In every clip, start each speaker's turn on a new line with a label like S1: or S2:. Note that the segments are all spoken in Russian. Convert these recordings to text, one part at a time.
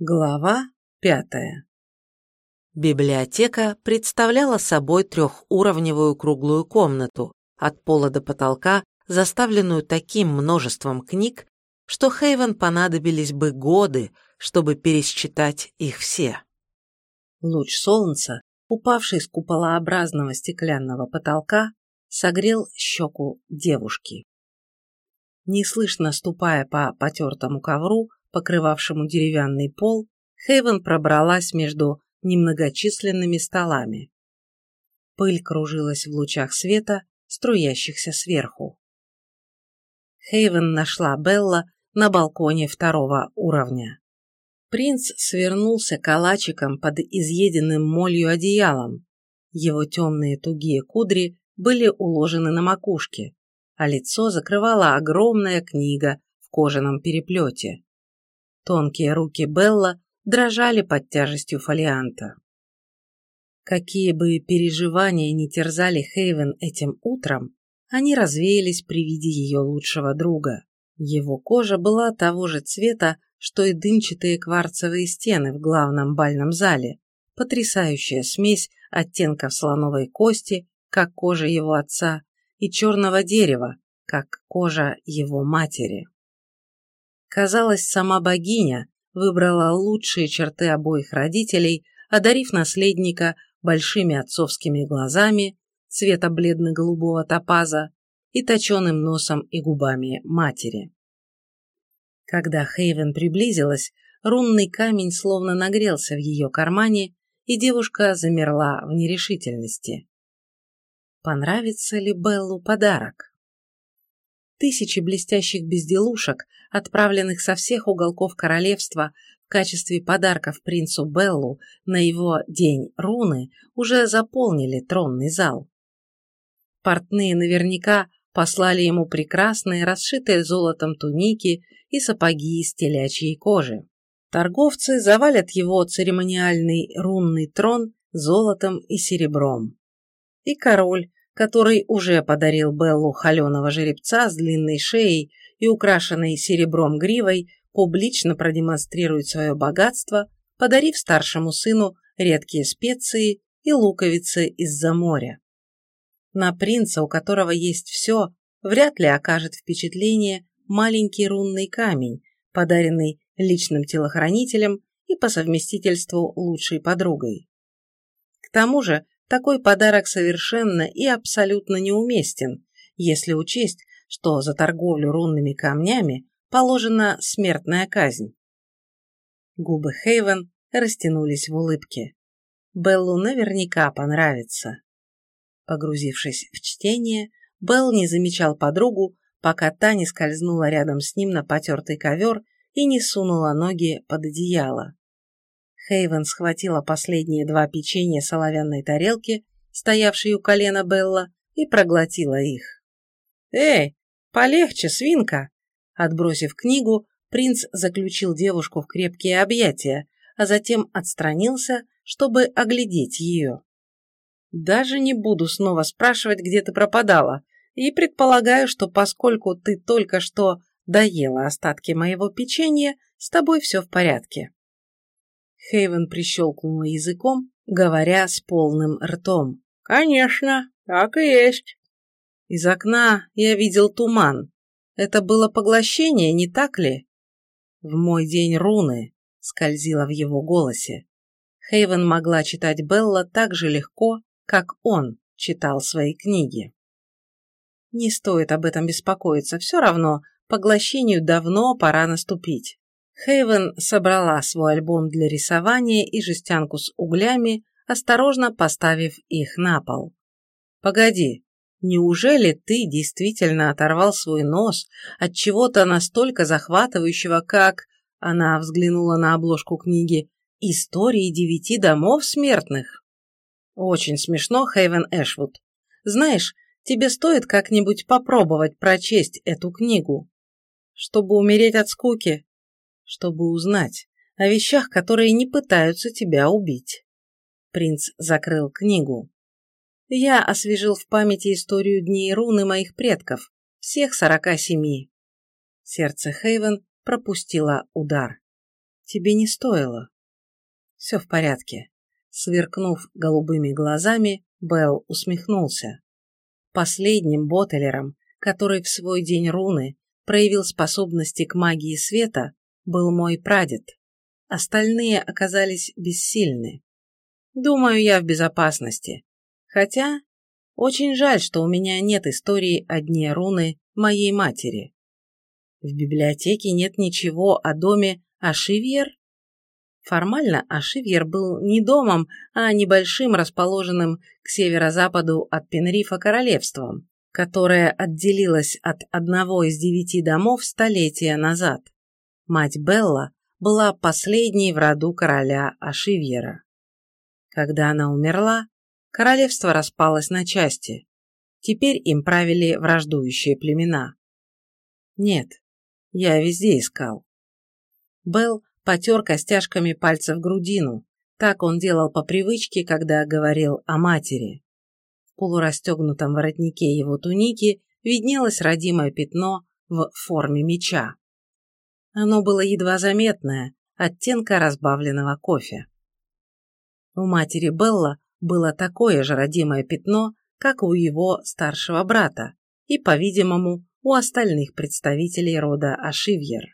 S1: Глава пятая Библиотека представляла собой трехуровневую круглую комнату, от пола до потолка, заставленную таким множеством книг, что Хейвен понадобились бы годы, чтобы пересчитать их все. Луч солнца, упавший с куполообразного стеклянного потолка, согрел щеку девушки. Неслышно ступая по потертому ковру, покрывавшему деревянный пол, Хейвен пробралась между немногочисленными столами. Пыль кружилась в лучах света, струящихся сверху. Хейвен нашла Белла на балконе второго уровня. Принц свернулся калачиком под изъеденным молью одеялом. Его темные тугие кудри были уложены на макушке, а лицо закрывала огромная книга в кожаном переплете. Тонкие руки Белла дрожали под тяжестью фолианта. Какие бы переживания ни терзали Хейвен этим утром, они развеялись при виде ее лучшего друга. Его кожа была того же цвета, что и дымчатые кварцевые стены в главном бальном зале, потрясающая смесь оттенков слоновой кости, как кожа его отца, и черного дерева, как кожа его матери. Казалось, сама богиня выбрала лучшие черты обоих родителей, одарив наследника большими отцовскими глазами цвета бледно-голубого топаза и точеным носом и губами матери. Когда Хейвен приблизилась, рунный камень словно нагрелся в ее кармане, и девушка замерла в нерешительности. Понравится ли Беллу подарок? Тысячи блестящих безделушек, отправленных со всех уголков королевства в качестве подарков принцу Беллу на его день руны, уже заполнили тронный зал. Портные наверняка послали ему прекрасные, расшитые золотом туники и сапоги из телячьей кожи. Торговцы завалят его церемониальный рунный трон золотом и серебром. И король который уже подарил Беллу холеного жеребца с длинной шеей и украшенной серебром гривой, публично продемонстрирует свое богатство, подарив старшему сыну редкие специи и луковицы из-за моря. На принца, у которого есть все, вряд ли окажет впечатление маленький рунный камень, подаренный личным телохранителем и по совместительству лучшей подругой. К тому же такой подарок совершенно и абсолютно неуместен, если учесть, что за торговлю рунными камнями положена смертная казнь. Губы Хейвен растянулись в улыбке. Беллу наверняка понравится. Погрузившись в чтение, Белл не замечал подругу, пока та не скользнула рядом с ним на потертый ковер и не сунула ноги под одеяло. Хейвен схватила последние два печенья с оловянной тарелки, стоявшей у колена Белла, и проглотила их. «Эй, полегче, свинка!» Отбросив книгу, принц заключил девушку в крепкие объятия, а затем отстранился, чтобы оглядеть ее. «Даже не буду снова спрашивать, где ты пропадала, и предполагаю, что поскольку ты только что доела остатки моего печенья, с тобой все в порядке». Хейвен прищелкнула языком, говоря с полным ртом. «Конечно, так и есть». Из окна я видел туман. Это было поглощение, не так ли? В мой день руны скользила в его голосе. Хейвен могла читать Белла так же легко, как он читал свои книги. Не стоит об этом беспокоиться, все равно поглощению давно пора наступить. Хейвен собрала свой альбом для рисования и жестянку с углями, осторожно поставив их на пол. «Погоди, неужели ты действительно оторвал свой нос от чего-то настолько захватывающего, как...» Она взглянула на обложку книги «Истории девяти домов смертных». «Очень смешно, Хейвен Эшвуд. Знаешь, тебе стоит как-нибудь попробовать прочесть эту книгу. Чтобы умереть от скуки, чтобы узнать о вещах, которые не пытаются тебя убить. Принц закрыл книгу. Я освежил в памяти историю дней руны моих предков, всех сорока семи. Сердце Хейвен пропустило удар. Тебе не стоило. Все в порядке. Сверкнув голубыми глазами, Белл усмехнулся. Последним ботелером, который в свой день руны проявил способности к магии света, был мой прадед. Остальные оказались бессильны. Думаю, я в безопасности. Хотя, очень жаль, что у меня нет истории о дне руны моей матери. В библиотеке нет ничего о доме Ашивьер? Формально Ашивьер был не домом, а небольшим, расположенным к северо-западу от Пенрифа королевством, которое отделилось от одного из девяти домов столетия назад. Мать Белла была последней в роду короля Ашивьера. Когда она умерла, королевство распалось на части. Теперь им правили враждующие племена. Нет, я везде искал. Белл потер костяшками пальцев грудину. Так он делал по привычке, когда говорил о матери. В полурастегнутом воротнике его туники виднелось родимое пятно в форме меча. Оно было едва заметное, оттенка разбавленного кофе. У матери Белла было такое же родимое пятно, как у его старшего брата и, по-видимому, у остальных представителей рода Ашивьер.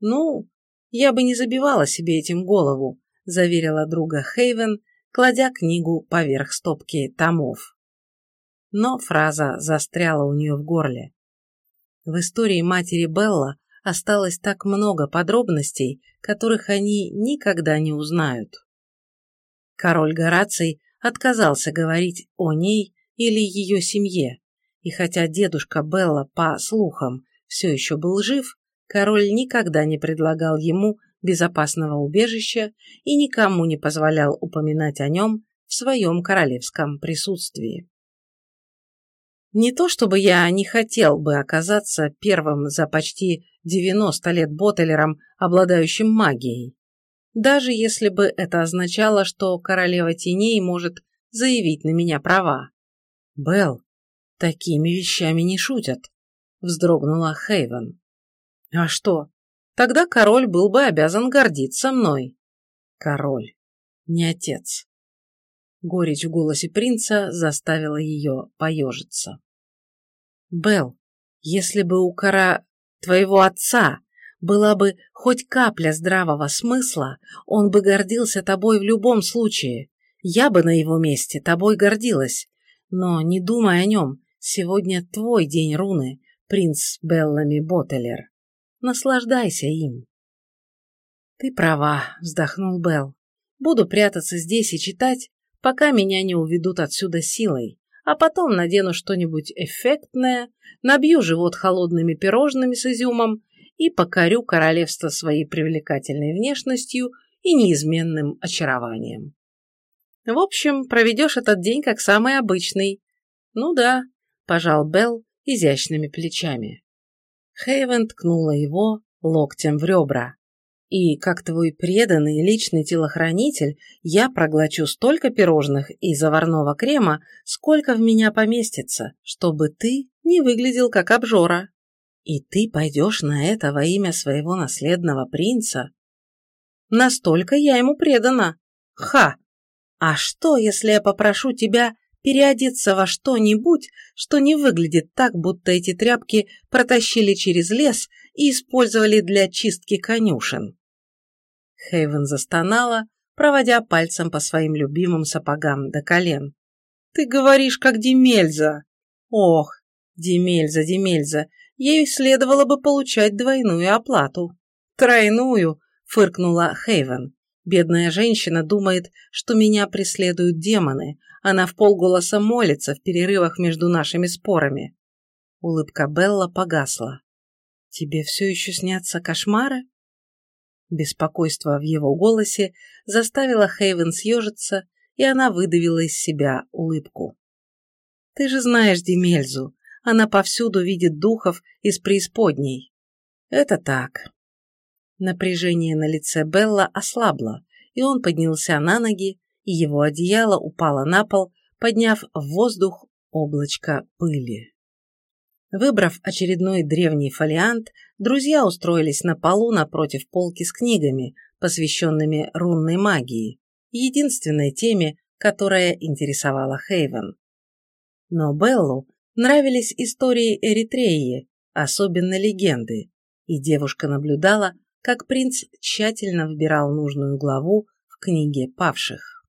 S1: «Ну, я бы не забивала себе этим голову», – заверила друга Хейвен, кладя книгу поверх стопки томов. Но фраза застряла у нее в горле. В истории матери Белла осталось так много подробностей, которых они никогда не узнают. Король Гораций отказался говорить о ней или ее семье, и хотя дедушка Белла, по слухам, все еще был жив, король никогда не предлагал ему безопасного убежища и никому не позволял упоминать о нем в своем королевском присутствии. Не то чтобы я не хотел бы оказаться первым за почти 90 лет ботелером, обладающим магией, даже если бы это означало, что королева теней может заявить на меня права. Белл, такими вещами не шутят, вздрогнула Хейвен. А что? Тогда король был бы обязан гордиться мной. Король, не отец. Горечь в голосе принца заставила ее поежиться. Белл, если бы у кора твоего отца была бы хоть капля здравого смысла, он бы гордился тобой в любом случае. Я бы на его месте тобой гордилась. Но не думай о нем, сегодня твой день руны, принц Беллами Боттелер. Наслаждайся им. Ты права, вздохнул Белл. Буду прятаться здесь и читать, пока меня не уведут отсюда силой, а потом надену что-нибудь эффектное, набью живот холодными пирожными с изюмом и покорю королевство своей привлекательной внешностью и неизменным очарованием. В общем, проведешь этот день как самый обычный. Ну да, пожал Белл изящными плечами. Хейвен ткнула его локтем в ребра. И, как твой преданный личный телохранитель, я проглочу столько пирожных и заварного крема, сколько в меня поместится, чтобы ты не выглядел как обжора. И ты пойдешь на это во имя своего наследного принца? Настолько я ему предана. Ха! А что, если я попрошу тебя переодеться во что-нибудь, что не выглядит так, будто эти тряпки протащили через лес и использовали для чистки конюшен. Хейвен застонала, проводя пальцем по своим любимым сапогам до колен. «Ты говоришь, как Демельза!» «Ох, Демельза, Демельза, ей следовало бы получать двойную оплату». «Тройную!» — фыркнула Хейвен. «Бедная женщина думает, что меня преследуют демоны, она в полголоса молится в перерывах между нашими спорами. Улыбка Белла погасла. «Тебе все еще снятся кошмары?» Беспокойство в его голосе заставило Хейвен съежиться, и она выдавила из себя улыбку. «Ты же знаешь Демельзу, она повсюду видит духов из преисподней». «Это так». Напряжение на лице Белла ослабло, и он поднялся на ноги, и его одеяло упало на пол, подняв в воздух облачко пыли. Выбрав очередной древний фолиант, друзья устроились на полу напротив полки с книгами, посвященными рунной магии, единственной теме, которая интересовала Хейвен. Но Беллу нравились истории Эритреи, особенно легенды, и девушка наблюдала, как принц тщательно выбирал нужную главу в книге павших.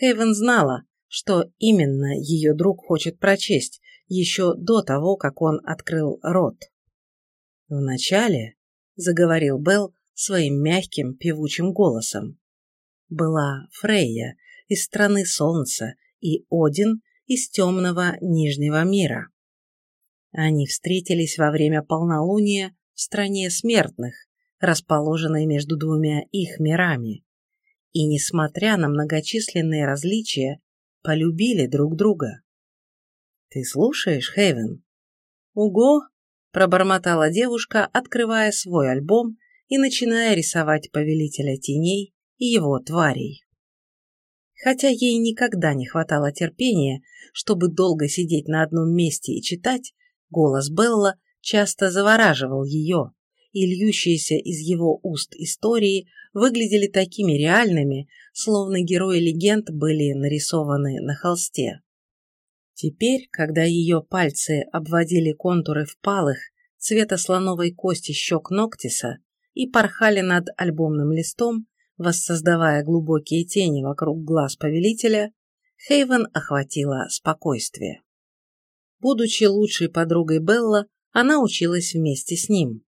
S1: Хейвен знала, что именно ее друг хочет прочесть, еще до того, как он открыл рот. «Вначале», — заговорил Белл своим мягким певучим голосом, была Фрейя из страны Солнца и Один из темного Нижнего мира. Они встретились во время полнолуния в стране смертных, расположенной между двумя их мирами. И, несмотря на многочисленные различия, полюбили друг друга. «Ты слушаешь, Хейвен?» «Уго!» – пробормотала девушка, открывая свой альбом и начиная рисовать повелителя теней и его тварей. Хотя ей никогда не хватало терпения, чтобы долго сидеть на одном месте и читать, голос Белла часто завораживал ее, и льющиеся из его уст истории выглядели такими реальными, словно герои легенд были нарисованы на холсте. Теперь, когда ее пальцы обводили контуры впалых, цвета слоновой кости щек Ноктиса и порхали над альбомным листом, воссоздавая глубокие тени вокруг глаз повелителя, Хейвен охватила спокойствие. Будучи лучшей подругой Белла, она училась вместе с ним.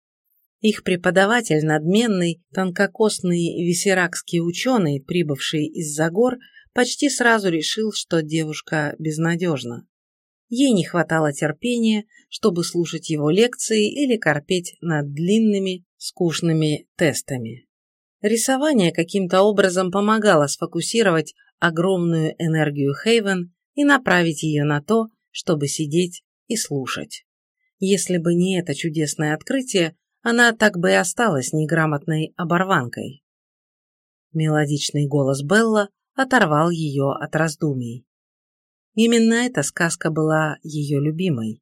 S1: Их преподаватель, надменный, тонкокосный висеракский ученый, прибывший из-за гор, почти сразу решил, что девушка безнадежна. Ей не хватало терпения, чтобы слушать его лекции или корпеть над длинными, скучными тестами. Рисование каким-то образом помогало сфокусировать огромную энергию Хейвен и направить ее на то, чтобы сидеть и слушать. Если бы не это чудесное открытие, она так бы и осталась неграмотной оборванкой. Мелодичный голос Белла оторвал ее от раздумий. Именно эта сказка была ее любимой.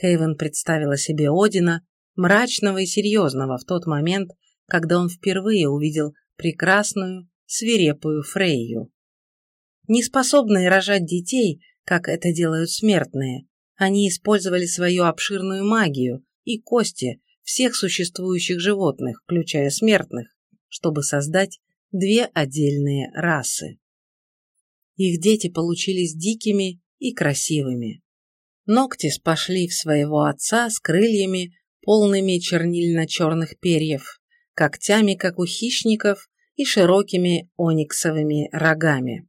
S1: Хейвен представила себе Одина, мрачного и серьезного в тот момент, когда он впервые увидел прекрасную, свирепую Фрейю. Неспособные рожать детей, как это делают смертные, они использовали свою обширную магию и кости всех существующих животных, включая смертных, чтобы создать две отдельные расы. Их дети получились дикими и красивыми. Ноктис пошли в своего отца с крыльями, полными чернильно-черных перьев, когтями, как у хищников, и широкими ониксовыми рогами.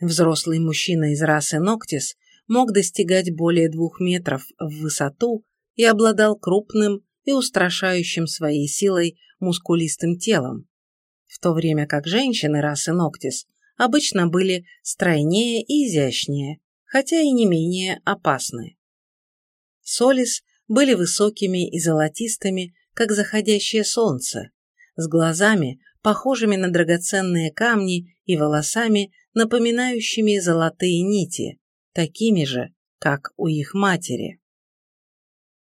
S1: Взрослый мужчина из расы Ноктис мог достигать более двух метров в высоту и обладал крупным и устрашающим своей силой мускулистым телом, в то время как женщины расы Ноктис обычно были стройнее и изящнее, хотя и не менее опасны. Солис были высокими и золотистыми, как заходящее солнце, с глазами, похожими на драгоценные камни и волосами, напоминающими золотые нити, такими же, как у их матери.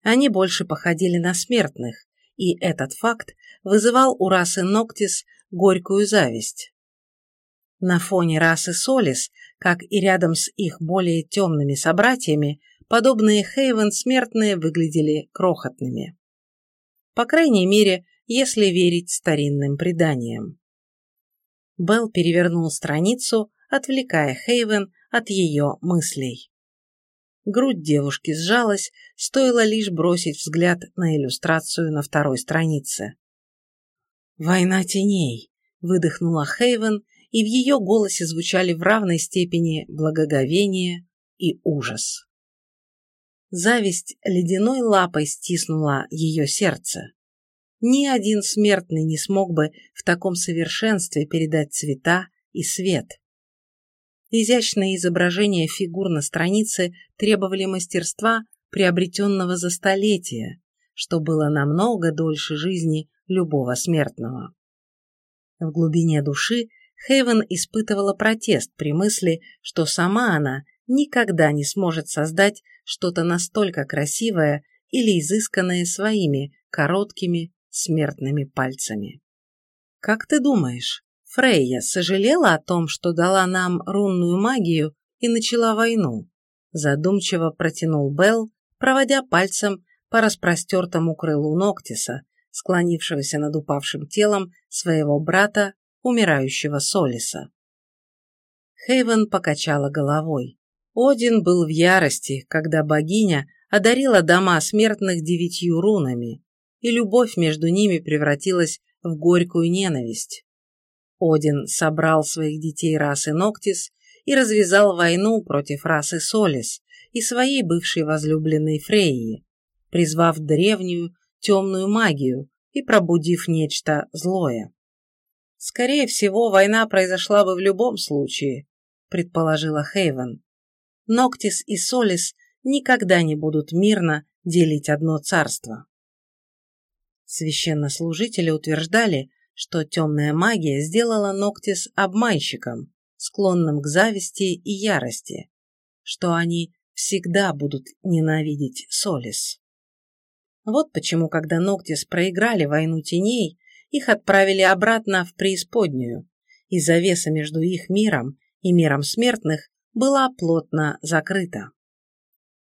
S1: Они больше походили на смертных, и этот факт вызывал у расы Ноктис горькую зависть. На фоне расы Солис, как и рядом с их более темными собратьями, подобные Хейвен смертные выглядели крохотными. По крайней мере, если верить старинным преданиям. Белл перевернул страницу, отвлекая Хейвен от ее мыслей. Грудь девушки сжалась, стоило лишь бросить взгляд на иллюстрацию на второй странице. «Война теней», — выдохнула Хейвен, и в ее голосе звучали в равной степени благоговение и ужас. Зависть ледяной лапой стиснула ее сердце. Ни один смертный не смог бы в таком совершенстве передать цвета и свет. Изящные изображения фигур на странице требовали мастерства, приобретенного за столетия, что было намного дольше жизни любого смертного. В глубине души Хейвен испытывала протест при мысли, что сама она никогда не сможет создать что-то настолько красивое или изысканное своими короткими смертными пальцами. Как ты думаешь, Фрейя сожалела о том, что дала нам рунную магию и начала войну? Задумчиво протянул Белл, проводя пальцем по распростертому крылу Ноктиса, склонившегося над упавшим телом своего брата, умирающего Солиса. Хейвен покачала головой. Один был в ярости, когда богиня одарила дома смертных девятью рунами, и любовь между ними превратилась в горькую ненависть. Один собрал своих детей расы Ноктис и развязал войну против расы Солис и своей бывшей возлюбленной Фрейи, призвав древнюю темную магию и пробудив нечто злое. Скорее всего, война произошла бы в любом случае, предположила Хейвен. Ноктис и Солис никогда не будут мирно делить одно царство. Священнослужители утверждали, что темная магия сделала Ноктис обманщиком, склонным к зависти и ярости, что они всегда будут ненавидеть Солис. Вот почему, когда Ноктис проиграли войну теней, их отправили обратно в преисподнюю, и завеса между их миром и миром смертных была плотно закрыта.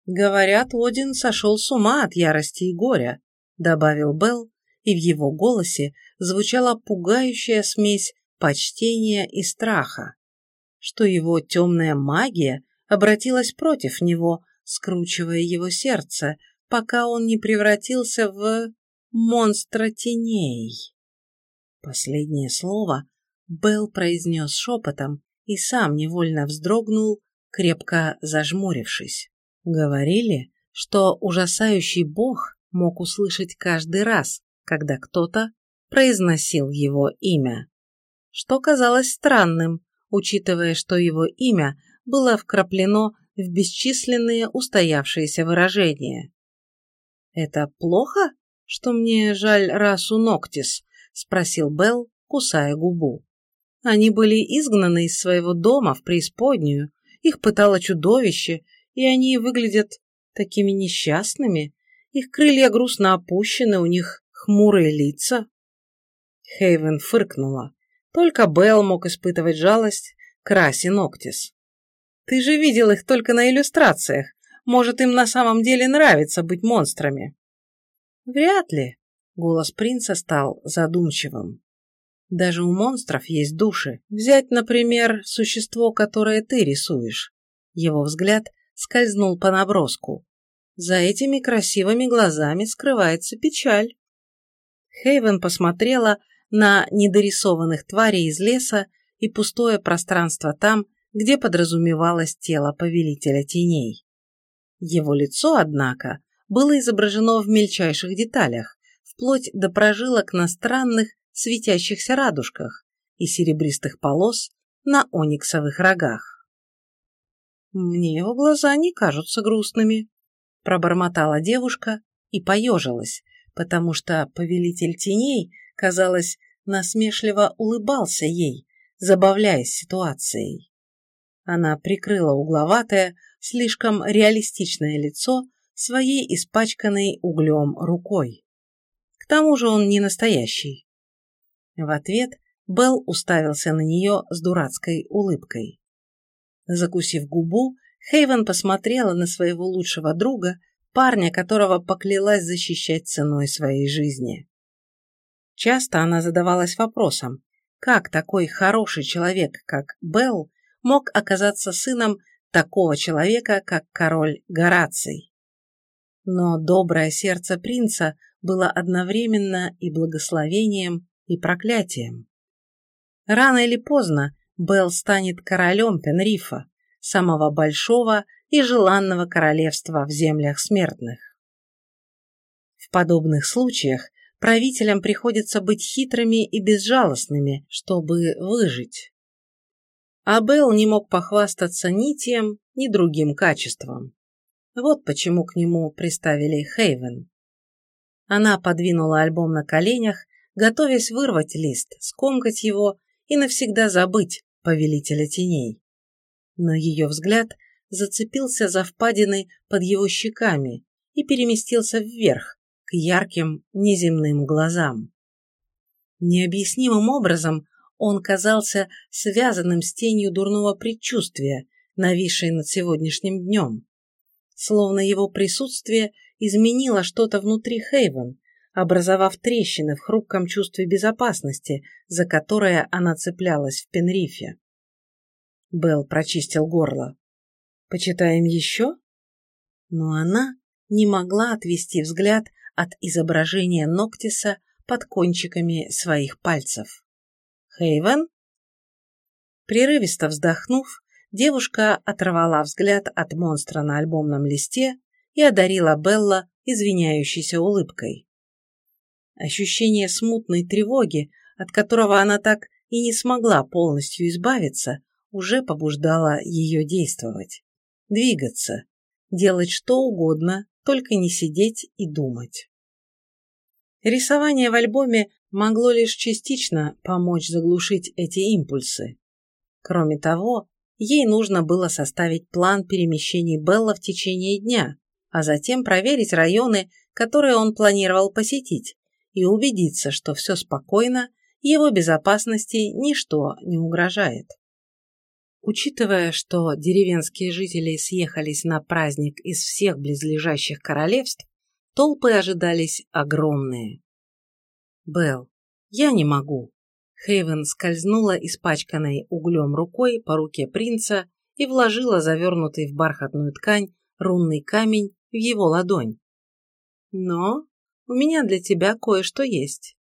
S1: «Говорят, Один сошел с ума от ярости и горя», — добавил Белл, и в его голосе звучала пугающая смесь почтения и страха, что его темная магия обратилась против него, скручивая его сердце, пока он не превратился в монстра теней. Последнее слово Белл произнес шепотом и сам невольно вздрогнул, крепко зажмурившись. Говорили, что ужасающий бог мог услышать каждый раз, когда кто-то произносил его имя. Что казалось странным, учитывая, что его имя было вкраплено в бесчисленные устоявшиеся выражения. «Это плохо, что мне жаль расу Ноктис?» – спросил Белл, кусая губу. Они были изгнаны из своего дома в преисподнюю, их пытало чудовище, и они выглядят такими несчастными. Их крылья грустно опущены, у них хмурые лица. Хейвен фыркнула. Только Белл мог испытывать жалость к расе Ноктис. «Ты же видел их только на иллюстрациях. Может, им на самом деле нравится быть монстрами?» «Вряд ли», — голос принца стал задумчивым. «Даже у монстров есть души. Взять, например, существо, которое ты рисуешь». Его взгляд скользнул по наброску. За этими красивыми глазами скрывается печаль. Хейвен посмотрела на недорисованных тварей из леса и пустое пространство там, где подразумевалось тело повелителя теней. Его лицо, однако, было изображено в мельчайших деталях, вплоть до прожилок на странных светящихся радужках и серебристых полос на ониксовых рогах. «Мне его глаза не кажутся грустными», – пробормотала девушка и поежилась, потому что повелитель теней, казалось, насмешливо улыбался ей, забавляясь ситуацией. Она прикрыла угловатое, слишком реалистичное лицо своей испачканной углем рукой. К тому же он не настоящий. В ответ Белл уставился на нее с дурацкой улыбкой. Закусив губу, Хейвен посмотрела на своего лучшего друга, парня, которого поклялась защищать ценой своей жизни. Часто она задавалась вопросом, как такой хороший человек, как Белл, мог оказаться сыном такого человека, как король Гораций. Но доброе сердце принца было одновременно и благословением, и проклятием. Рано или поздно Белл станет королем Пенрифа, самого большого и желанного королевства в землях смертных. В подобных случаях правителям приходится быть хитрыми и безжалостными, чтобы выжить. А не мог похвастаться ни тем, ни другим качеством. Вот почему к нему приставили Хейвен. Она подвинула альбом на коленях, готовясь вырвать лист, скомкать его и навсегда забыть повелителя теней. Но ее взгляд зацепился за впадины под его щеками и переместился вверх, к ярким неземным глазам. Необъяснимым образом он казался связанным с тенью дурного предчувствия, нависшей над сегодняшним днем. Словно его присутствие изменило что-то внутри Хейвен, образовав трещины в хрупком чувстве безопасности, за которое она цеплялась в Пенрифе. Белл прочистил горло. «Почитаем еще?» Но она не могла отвести взгляд от изображения Ноктиса под кончиками своих пальцев. «Хейвен?» Прерывисто вздохнув, девушка оторвала взгляд от монстра на альбомном листе и одарила Белла извиняющейся улыбкой. Ощущение смутной тревоги, от которого она так и не смогла полностью избавиться, уже побуждало ее действовать, двигаться, делать что угодно, только не сидеть и думать. Рисование в альбоме могло лишь частично помочь заглушить эти импульсы. Кроме того, ей нужно было составить план перемещений Белла в течение дня, а затем проверить районы, которые он планировал посетить, и убедиться, что все спокойно, его безопасности ничто не угрожает. Учитывая, что деревенские жители съехались на праздник из всех близлежащих королевств, толпы ожидались огромные. «Белл, я не могу». Хейвен скользнула испачканной углем рукой по руке принца и вложила завернутый в бархатную ткань рунный камень в его ладонь. «Но у меня для тебя кое-что есть».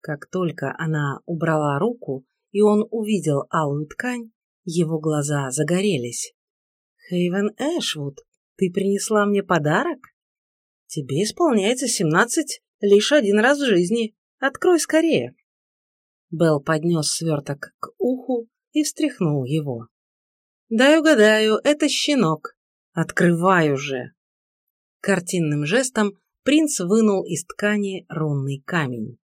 S1: Как только она убрала руку, и он увидел алую ткань, его глаза загорелись. «Хейвен Эшвуд, ты принесла мне подарок?» «Тебе исполняется семнадцать лишь один раз в жизни. Открой скорее!» Белл поднес сверток к уху и встряхнул его. «Дай угадаю, это щенок. Открывай уже!» Картинным жестом принц вынул из ткани рунный камень.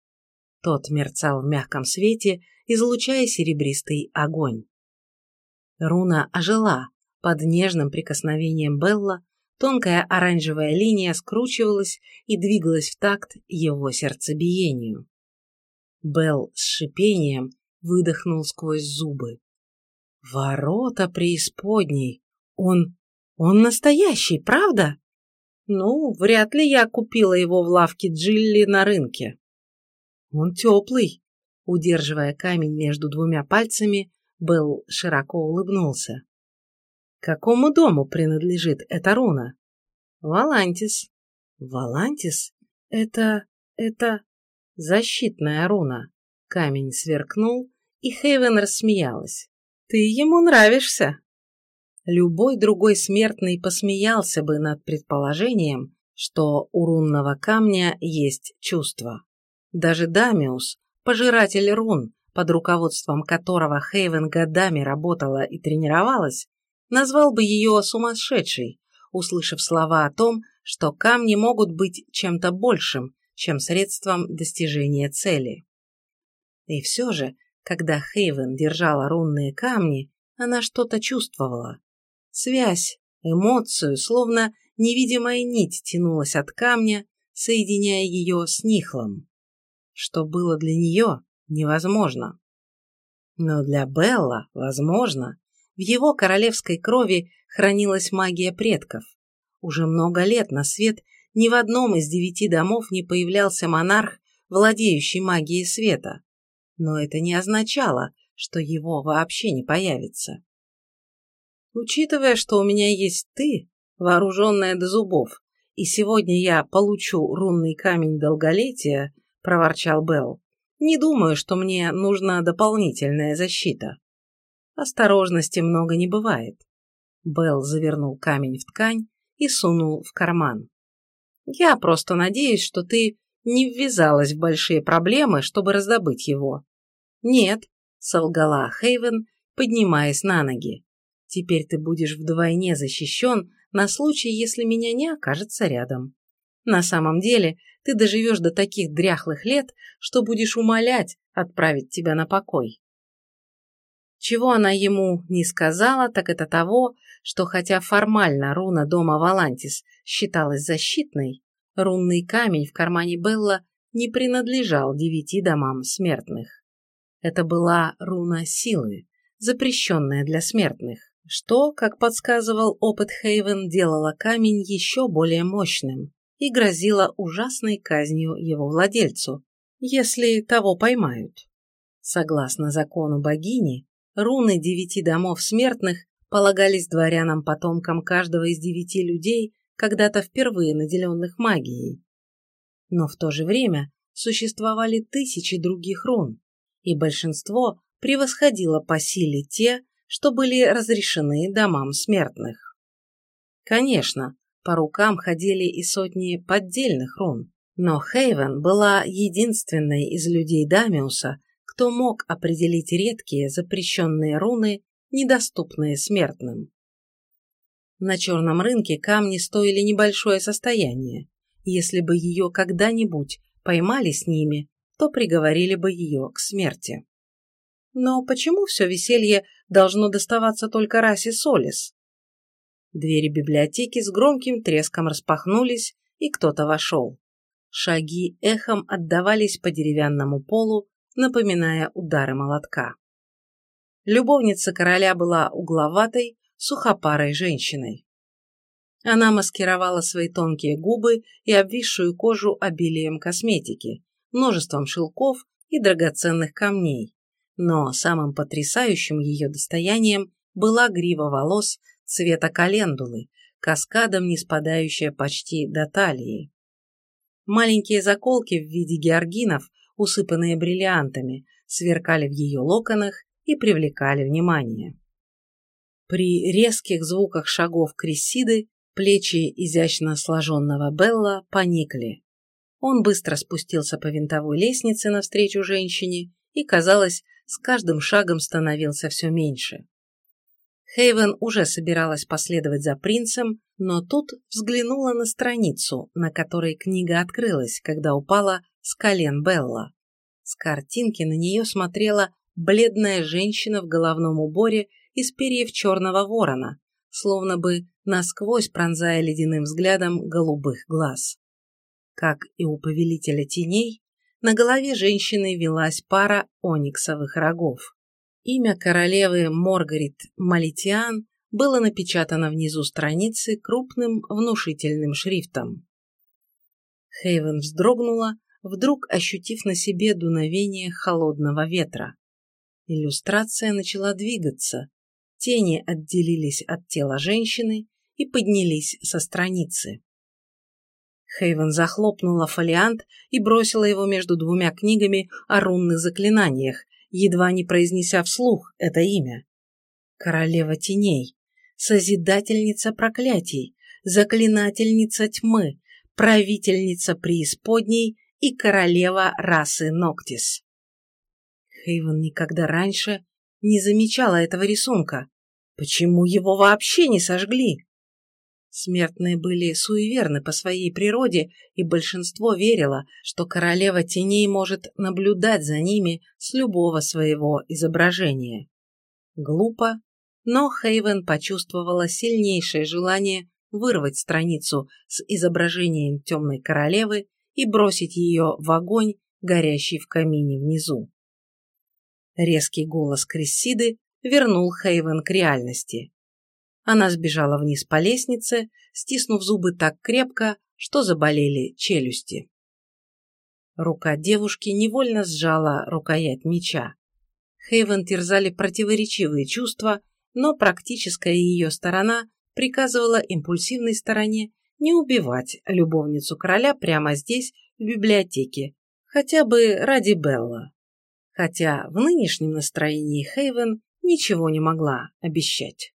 S1: Тот мерцал в мягком свете, излучая серебристый огонь. Руна ожила под нежным прикосновением Белла, тонкая оранжевая линия скручивалась и двигалась в такт его сердцебиению. Белл с шипением выдохнул сквозь зубы. «Ворота преисподней! Он... он настоящий, правда?» «Ну, вряд ли я купила его в лавке Джилли на рынке». «Он теплый», — удерживая камень между двумя пальцами, Белл широко улыбнулся. Какому дому принадлежит эта руна? Валантис. Валантис? Это... это... защитная руна. Камень сверкнул, и Хейвен рассмеялась. Ты ему нравишься. Любой другой смертный посмеялся бы над предположением, что у рунного камня есть чувство. Даже Дамиус, пожиратель рун, под руководством которого Хейвен годами работала и тренировалась, назвал бы ее сумасшедшей, услышав слова о том, что камни могут быть чем-то большим, чем средством достижения цели. И все же, когда Хейвен держала рунные камни, она что-то чувствовала. Связь, эмоцию, словно невидимая нить тянулась от камня, соединяя ее с Нихлом. Что было для нее невозможно. Но для Белла возможно. В его королевской крови хранилась магия предков. Уже много лет на свет ни в одном из девяти домов не появлялся монарх, владеющий магией света. Но это не означало, что его вообще не появится. Учитывая, что у меня есть ты, вооруженная до зубов, и сегодня я получу рунный камень долголетия, проворчал Белл, не думаю, что мне нужна дополнительная защита. Осторожности много не бывает. Белл завернул камень в ткань и сунул в карман. Я просто надеюсь, что ты не ввязалась в большие проблемы, чтобы раздобыть его. Нет, солгала Хейвен, поднимаясь на ноги. Теперь ты будешь вдвойне защищен на случай, если меня не окажется рядом. На самом деле, ты доживешь до таких дряхлых лет, что будешь умолять отправить тебя на покой. Чего она ему не сказала, так это того, что хотя формально руна дома Валантис считалась защитной, рунный камень в кармане Белла не принадлежал девяти домам смертных. Это была руна силы, запрещенная для смертных, что, как подсказывал опыт Хейвен, делало камень еще более мощным и грозило ужасной казнью его владельцу, если того поймают. Согласно закону богини, руны девяти домов смертных полагались дворянам-потомкам каждого из девяти людей, когда-то впервые наделенных магией. Но в то же время существовали тысячи других рун, и большинство превосходило по силе те, что были разрешены домам смертных. Конечно, по рукам ходили и сотни поддельных рун, но Хейвен была единственной из людей Дамиуса, кто мог определить редкие запрещенные руны, недоступные смертным. На черном рынке камни стоили небольшое состояние. Если бы ее когда-нибудь поймали с ними, то приговорили бы ее к смерти. Но почему все веселье должно доставаться только расе Солис? Двери библиотеки с громким треском распахнулись, и кто-то вошел. Шаги эхом отдавались по деревянному полу, напоминая удары молотка. Любовница короля была угловатой, сухопарой женщиной. Она маскировала свои тонкие губы и обвисшую кожу обилием косметики, множеством шелков и драгоценных камней. Но самым потрясающим ее достоянием была грива волос цвета календулы, каскадом не спадающая почти до талии. Маленькие заколки в виде георгинов, усыпанные бриллиантами, сверкали в ее локонах и привлекали внимание. При резких звуках шагов Крессиды плечи изящно сложенного Белла поникли. Он быстро спустился по винтовой лестнице навстречу женщине и, казалось, с каждым шагом становился все меньше. Хейвен уже собиралась последовать за принцем, но тут взглянула на страницу, на которой книга открылась, когда упала с колен Белла. С картинки на нее смотрела бледная женщина в головном уборе из перьев черного ворона, словно бы насквозь пронзая ледяным взглядом голубых глаз. Как и у повелителя теней, на голове женщины велась пара ониксовых рогов. Имя королевы Моргарит Малитиан было напечатано внизу страницы крупным внушительным шрифтом. Хейвен вздрогнула, вдруг ощутив на себе дуновение холодного ветра. Иллюстрация начала двигаться, тени отделились от тела женщины и поднялись со страницы. Хейвен захлопнула фолиант и бросила его между двумя книгами о рунных заклинаниях, едва не произнеся вслух это имя. Королева теней, Созидательница проклятий, Заклинательница тьмы, Правительница преисподней и Королева расы Ноктис. Хейвен никогда раньше не замечала этого рисунка. Почему его вообще не сожгли? Смертные были суеверны по своей природе, и большинство верило, что королева теней может наблюдать за ними с любого своего изображения. Глупо, но Хейвен почувствовала сильнейшее желание вырвать страницу с изображением темной королевы и бросить ее в огонь, горящий в камине внизу. Резкий голос Крессиды вернул Хейвен к реальности. Она сбежала вниз по лестнице, стиснув зубы так крепко, что заболели челюсти. Рука девушки невольно сжала рукоять меча. Хейвен терзали противоречивые чувства, но практическая ее сторона приказывала импульсивной стороне не убивать любовницу короля прямо здесь, в библиотеке, хотя бы ради Белла. Хотя в нынешнем настроении Хейвен ничего не могла обещать.